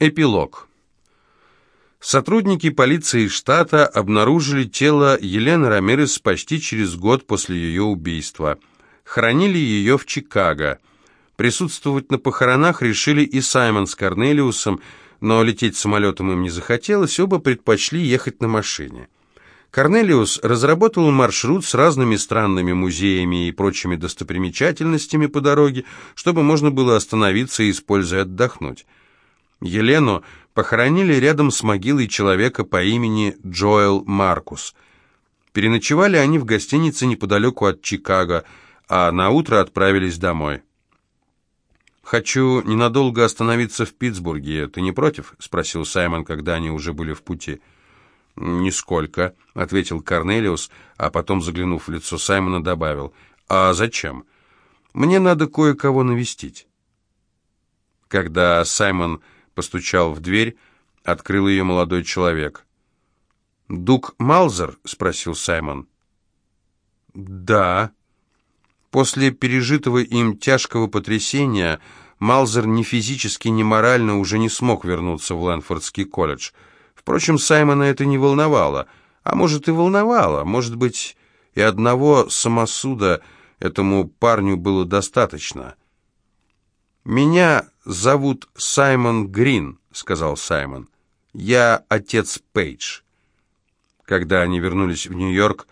Эпилог. Сотрудники полиции штата обнаружили тело Елены Рамирес почти через год после ее убийства. Хранили ее в Чикаго. Присутствовать на похоронах решили и Саймон с Корнелиусом, но лететь самолетом им не захотелось, оба предпочли ехать на машине. Корнелиус разработал маршрут с разными странными музеями и прочими достопримечательностями по дороге, чтобы можно было остановиться и, используя, отдохнуть. Елену похоронили рядом с могилой человека по имени Джоэл Маркус. Переночевали они в гостинице неподалеку от Чикаго, а на утро отправились домой. «Хочу ненадолго остановиться в Питтсбурге. Ты не против?» — спросил Саймон, когда они уже были в пути. «Нисколько», — ответил Корнелиус, а потом, заглянув в лицо Саймона, добавил. «А зачем? Мне надо кое-кого навестить». Когда Саймон постучал в дверь, открыл ее молодой человек. «Дук Малзер?» — спросил Саймон. «Да». После пережитого им тяжкого потрясения Малзер ни физически, ни морально уже не смог вернуться в Лэнфордский колледж. Впрочем, Саймона это не волновало. А может и волновало, может быть, и одного самосуда этому парню было достаточно. «Меня зовут Саймон Грин», — сказал Саймон. «Я отец Пейдж». Когда они вернулись в Нью-Йорк,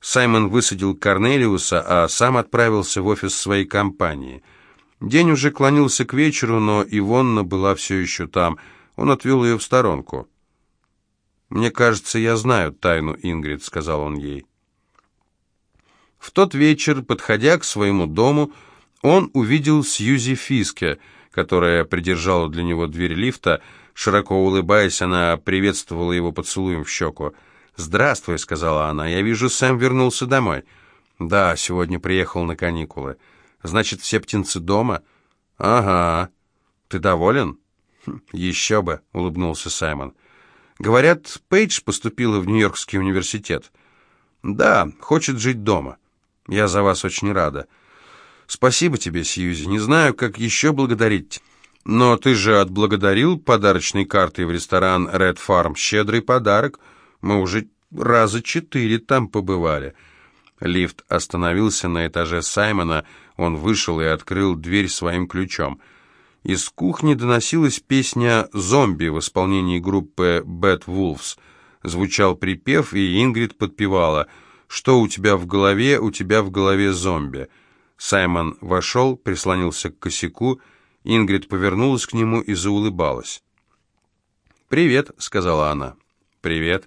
Саймон высадил Корнелиуса, а сам отправился в офис своей компании. День уже клонился к вечеру, но Ивонна была все еще там. Он отвел ее в сторонку. «Мне кажется, я знаю тайну Ингрид», — сказал он ей. В тот вечер, подходя к своему дому, он увидел Сьюзи Фиске, которая придержала для него дверь лифта. Широко улыбаясь, она приветствовала его поцелуем в щеку. «Здравствуй», — сказала она, — «я вижу, Сэм вернулся домой». «Да, сегодня приехал на каникулы». «Значит, все птенцы дома?» «Ага. Ты доволен?» «Хм, «Еще бы», — улыбнулся Саймон. «Говорят, Пейдж поступила в Нью-Йоркский университет». «Да, хочет жить дома. Я за вас очень рада». «Спасибо тебе, Сьюзи. Не знаю, как еще благодарить. Но ты же отблагодарил подарочной картой в ресторан Red Farm. Щедрый подарок. Мы уже раза четыре там побывали». Лифт остановился на этаже Саймона. Он вышел и открыл дверь своим ключом. Из кухни доносилась песня «Зомби» в исполнении группы Bad Wolves. Звучал припев, и Ингрид подпевала «Что у тебя в голове? У тебя в голове зомби». Саймон вошел, прислонился к косяку, Ингрид повернулась к нему и заулыбалась. «Привет», — сказала она. «Привет.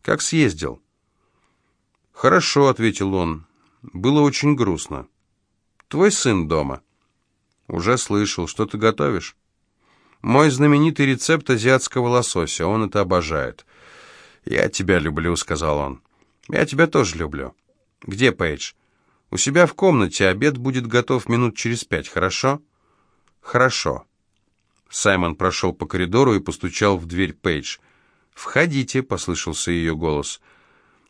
Как съездил?» «Хорошо», — ответил он. «Было очень грустно. Твой сын дома?» «Уже слышал. Что ты готовишь?» «Мой знаменитый рецепт азиатского лосося. Он это обожает». «Я тебя люблю», — сказал он. «Я тебя тоже люблю». «Где Пейдж?» У себя в комнате обед будет готов минут через пять, хорошо? Хорошо. Саймон прошел по коридору и постучал в дверь Пейдж. «Входите», — послышался ее голос.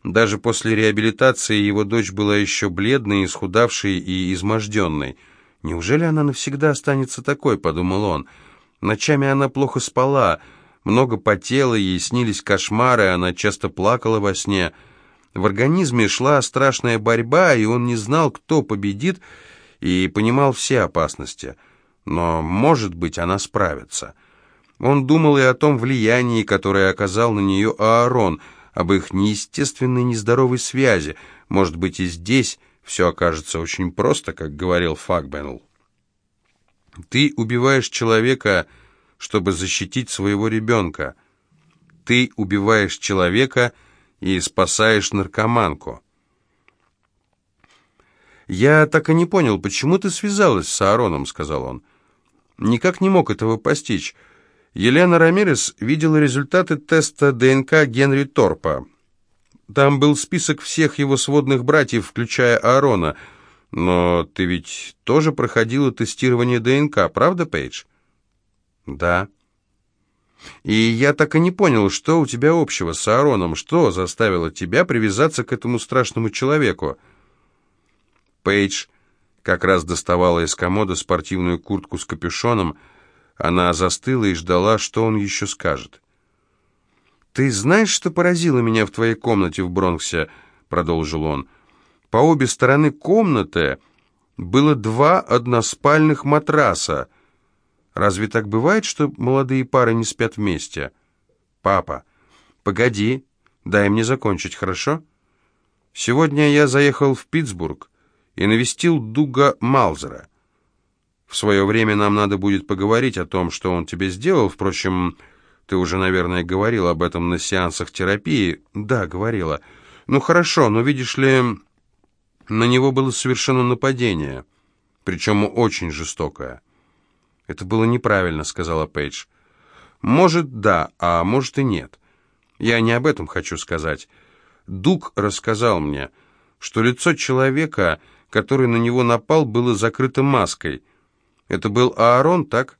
Даже после реабилитации его дочь была еще бледной, исхудавшей и изможденной. «Неужели она навсегда останется такой?» — подумал он. Ночами она плохо спала, много потела, ей снились кошмары, она часто плакала во сне — в организме шла страшная борьба, и он не знал, кто победит, и понимал все опасности. Но, может быть, она справится. Он думал и о том влиянии, которое оказал на нее Аарон, об их неестественной нездоровой связи. Может быть, и здесь все окажется очень просто, как говорил Факбенл. Ты убиваешь человека, чтобы защитить своего ребенка. Ты убиваешь человека, и спасаешь наркоманку. «Я так и не понял, почему ты связалась с Аароном», — сказал он. «Никак не мог этого постичь. Елена Рамирес видела результаты теста ДНК Генри Торпа. Там был список всех его сводных братьев, включая Аарона. Но ты ведь тоже проходила тестирование ДНК, правда, Пейдж?» «Да». И я так и не понял, что у тебя общего с Аароном, что заставило тебя привязаться к этому страшному человеку. Пейдж как раз доставала из комода спортивную куртку с капюшоном. Она застыла и ждала, что он еще скажет. «Ты знаешь, что поразило меня в твоей комнате в Бронксе?» — продолжил он. «По обе стороны комнаты было два односпальных матраса. Разве так бывает, что молодые пары не спят вместе?» «Папа, погоди, дай мне закончить, хорошо?» «Сегодня я заехал в Питтсбург и навестил Дуга Малзера. В свое время нам надо будет поговорить о том, что он тебе сделал. Впрочем, ты уже, наверное, говорил об этом на сеансах терапии. Да, говорила. Ну хорошо, но видишь ли, на него было совершено нападение, причем очень жестокое. Это было неправильно, сказала Пейдж. Может, да, а может и нет. Я не об этом хочу сказать. Дуг рассказал мне, что лицо человека, который на него напал, было закрыто маской. Это был Аарон, так?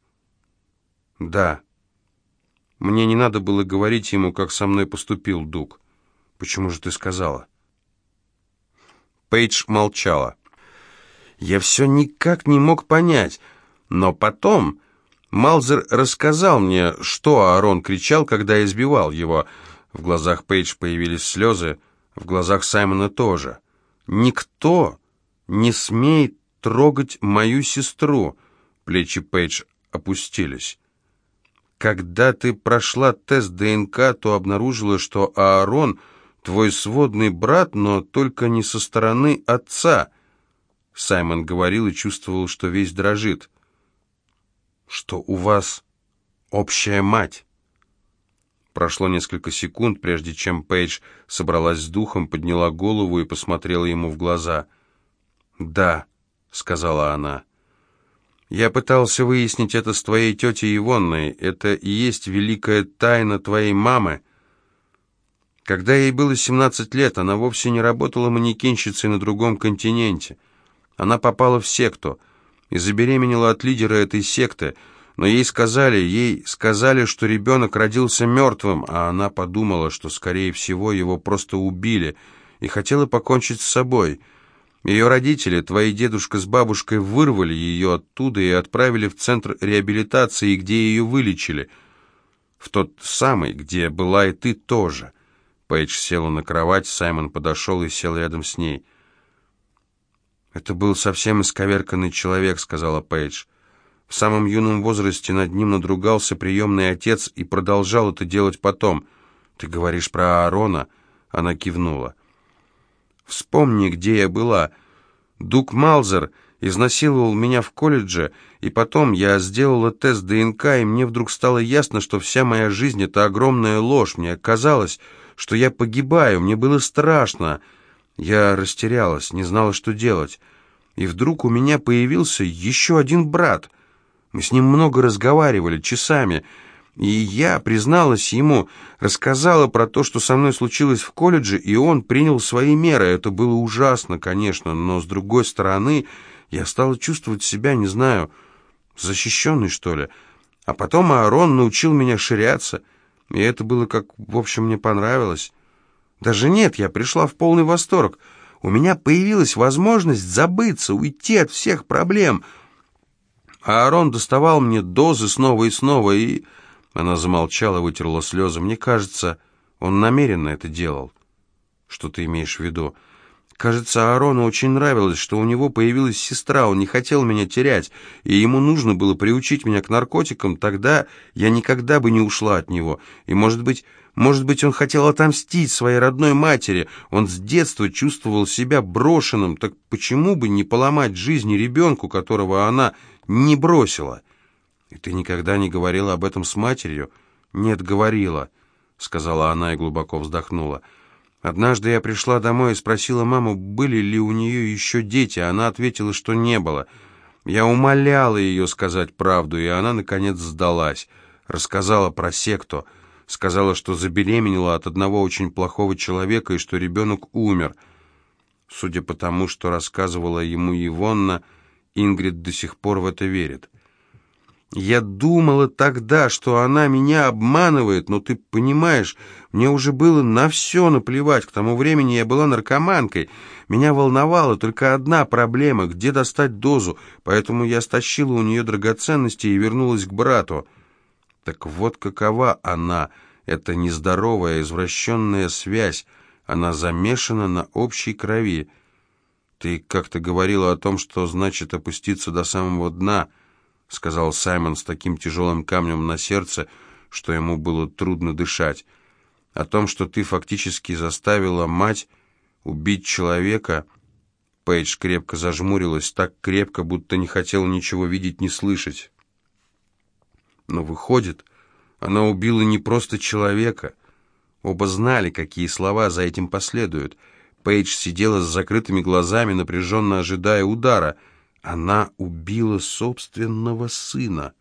Да. Мне не надо было говорить ему, как со мной поступил Дуг. Почему же ты сказала? Пейдж молчала. Я все никак не мог понять, но потом Малзер рассказал мне, что Аарон кричал, когда избивал его. В глазах Пейдж появились слезы, в глазах Саймона тоже. «Никто не смеет трогать мою сестру!» Плечи Пейдж опустились. Когда ты прошла тест ДНК, то обнаружила, что Аарон твой сводный брат, но только не со стороны отца. Саймон говорил и чувствовал, что весь дрожит. Что у вас общая мать. Прошло несколько секунд, прежде чем Пейдж собралась с духом, подняла голову и посмотрела ему в глаза. «Да», — сказала она, — я пытался выяснить это с твоей тетей Ивонной. Это и есть великая тайна твоей мамы. Когда ей было 17 лет, она вовсе не работала манекенщицей на другом континенте. Она попала в секту и забеременела от лидера этой секты, но ей сказали, ей сказали, что ребенок родился мертвым, а она подумала, что, скорее всего, его просто убили, и хотела покончить с собой – ее родители, твои дедушка с бабушкой, вырвали ее оттуда и отправили в центр реабилитации, где ее вылечили. В тот самый, где была и ты тоже. Пейдж села на кровать, Саймон подошел и сел рядом с ней. «Это был совсем исковерканный человек», — сказала Пейдж. В самом юном возрасте над ним надругался приемный отец и продолжал это делать потом. «Ты говоришь про Аарона?» Она кивнула. Вспомни, где я была. Дук Малзер изнасиловал меня в колледже, и потом я сделала тест ДНК, и мне вдруг стало ясно, что вся моя жизнь — это огромная ложь. Мне казалось, что я погибаю, мне было страшно. Я растерялась, не знала, что делать. И вдруг у меня появился еще один брат. Мы с ним много разговаривали, часами, — и я призналась ему, рассказала про то, что со мной случилось в колледже, и он принял свои меры. Это было ужасно, конечно, но с другой стороны, я стала чувствовать себя, не знаю, защищенной, что ли. А потом Аарон научил меня ширяться, и это было как, в общем, мне понравилось. Даже нет, я пришла в полный восторг. У меня появилась возможность забыться, уйти от всех проблем. Аарон доставал мне дозы снова и снова, и... Она замолчала, вытерла слезы. «Мне кажется, он намеренно это делал». «Что ты имеешь в виду?» Кажется, Аарону очень нравилось, что у него появилась сестра, он не хотел меня терять, и ему нужно было приучить меня к наркотикам, тогда я никогда бы не ушла от него. И, может быть, может быть, он хотел отомстить своей родной матери, он с детства чувствовал себя брошенным, так почему бы не поломать жизни ребенку, которого она не бросила?» «И ты никогда не говорила об этом с матерью?» «Нет, говорила», — сказала она и глубоко вздохнула. «Однажды я пришла домой и спросила маму, были ли у нее еще дети. Она ответила, что не было. Я умоляла ее сказать правду, и она, наконец, сдалась. Рассказала про секту. Сказала, что забеременела от одного очень плохого человека и что ребенок умер. Судя по тому, что рассказывала ему Ивонна, Ингрид до сих пор в это верит». Я думала тогда, что она меня обманывает, но ты понимаешь, мне уже было на все наплевать. К тому времени я была наркоманкой. Меня волновала только одна проблема — где достать дозу, поэтому я стащила у нее драгоценности и вернулась к брату. Так вот какова она, эта нездоровая, извращенная связь. Она замешана на общей крови. Ты как-то говорила о том, что значит опуститься до самого дна —— сказал Саймон с таким тяжелым камнем на сердце, что ему было трудно дышать. «О том, что ты фактически заставила мать убить человека...» Пейдж крепко зажмурилась, так крепко, будто не хотела ничего видеть, не слышать. Но выходит, она убила не просто человека. Оба знали, какие слова за этим последуют. Пейдж сидела с закрытыми глазами, напряженно ожидая удара — она убила собственного сына.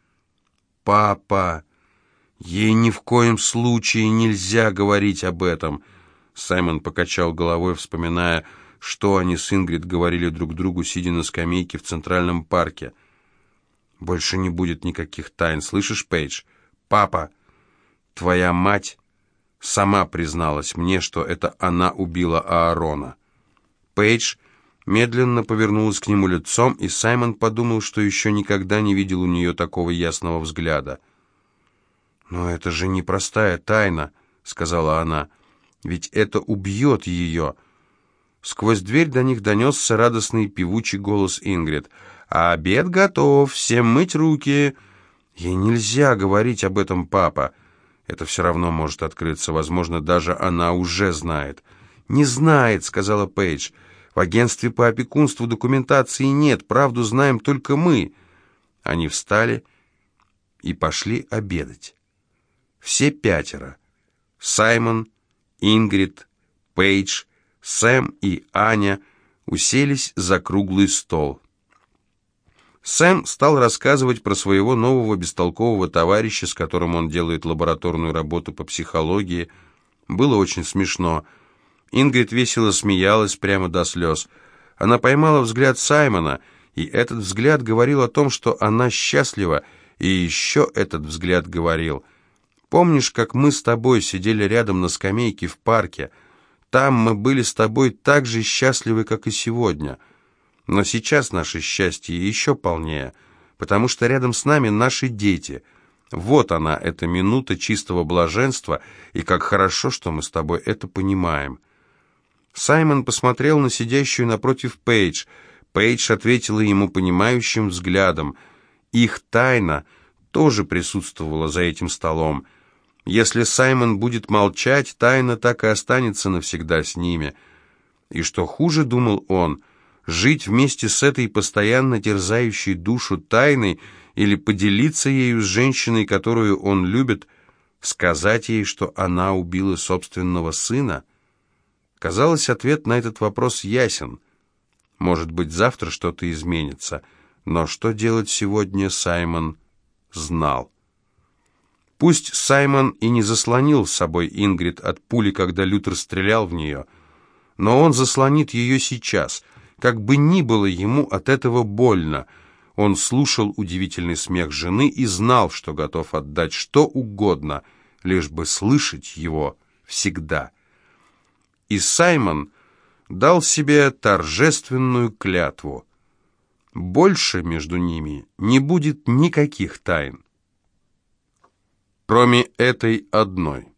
Папа! Ей ни в коем случае нельзя говорить об этом. Саймон покачал головой, вспоминая, что они с Ингрид говорили друг другу, сидя на скамейке в Центральном парке. «Больше не будет никаких тайн, слышишь, Пейдж? Папа, твоя мать сама призналась мне, что это она убила Аарона». Пейдж медленно повернулась к нему лицом, и Саймон подумал, что еще никогда не видел у нее такого ясного взгляда. «Но это же непростая тайна», — сказала она, — «ведь это убьет ее». Сквозь дверь до них донесся радостный певучий голос Ингрид. «А обед готов, всем мыть руки!» «Ей нельзя говорить об этом, папа!» «Это все равно может открыться, возможно, даже она уже знает». «Не знает», — сказала Пейдж. В агентстве по опекунству документации нет, правду знаем только мы. Они встали и пошли обедать. Все пятеро. Саймон, Ингрид, Пейдж, Сэм и Аня уселись за круглый стол. Сэм стал рассказывать про своего нового бестолкового товарища, с которым он делает лабораторную работу по психологии. Было очень смешно. Ингрид весело смеялась прямо до слез. Она поймала взгляд Саймона, и этот взгляд говорил о том, что она счастлива, и еще этот взгляд говорил. «Помнишь, как мы с тобой сидели рядом на скамейке в парке? Там мы были с тобой так же счастливы, как и сегодня. Но сейчас наше счастье еще полнее, потому что рядом с нами наши дети». Вот она, эта минута чистого блаженства, и как хорошо, что мы с тобой это понимаем. Саймон посмотрел на сидящую напротив Пейдж. Пейдж ответила ему понимающим взглядом. Их тайна тоже присутствовала за этим столом. Если Саймон будет молчать, тайна так и останется навсегда с ними. И что хуже, думал он, жить вместе с этой постоянно терзающей душу тайной или поделиться ею с женщиной, которую он любит, сказать ей, что она убила собственного сына — Казалось, ответ на этот вопрос ясен. Может быть, завтра что-то изменится, но что делать сегодня, Саймон знал. Пусть Саймон и не заслонил с собой Ингрид от пули, когда Лютер стрелял в нее, но он заслонит ее сейчас. Как бы ни было ему от этого больно, он слушал удивительный смех жены и знал, что готов отдать что угодно, лишь бы слышать его всегда и Саймон дал себе торжественную клятву. Больше между ними не будет никаких тайн, кроме этой одной.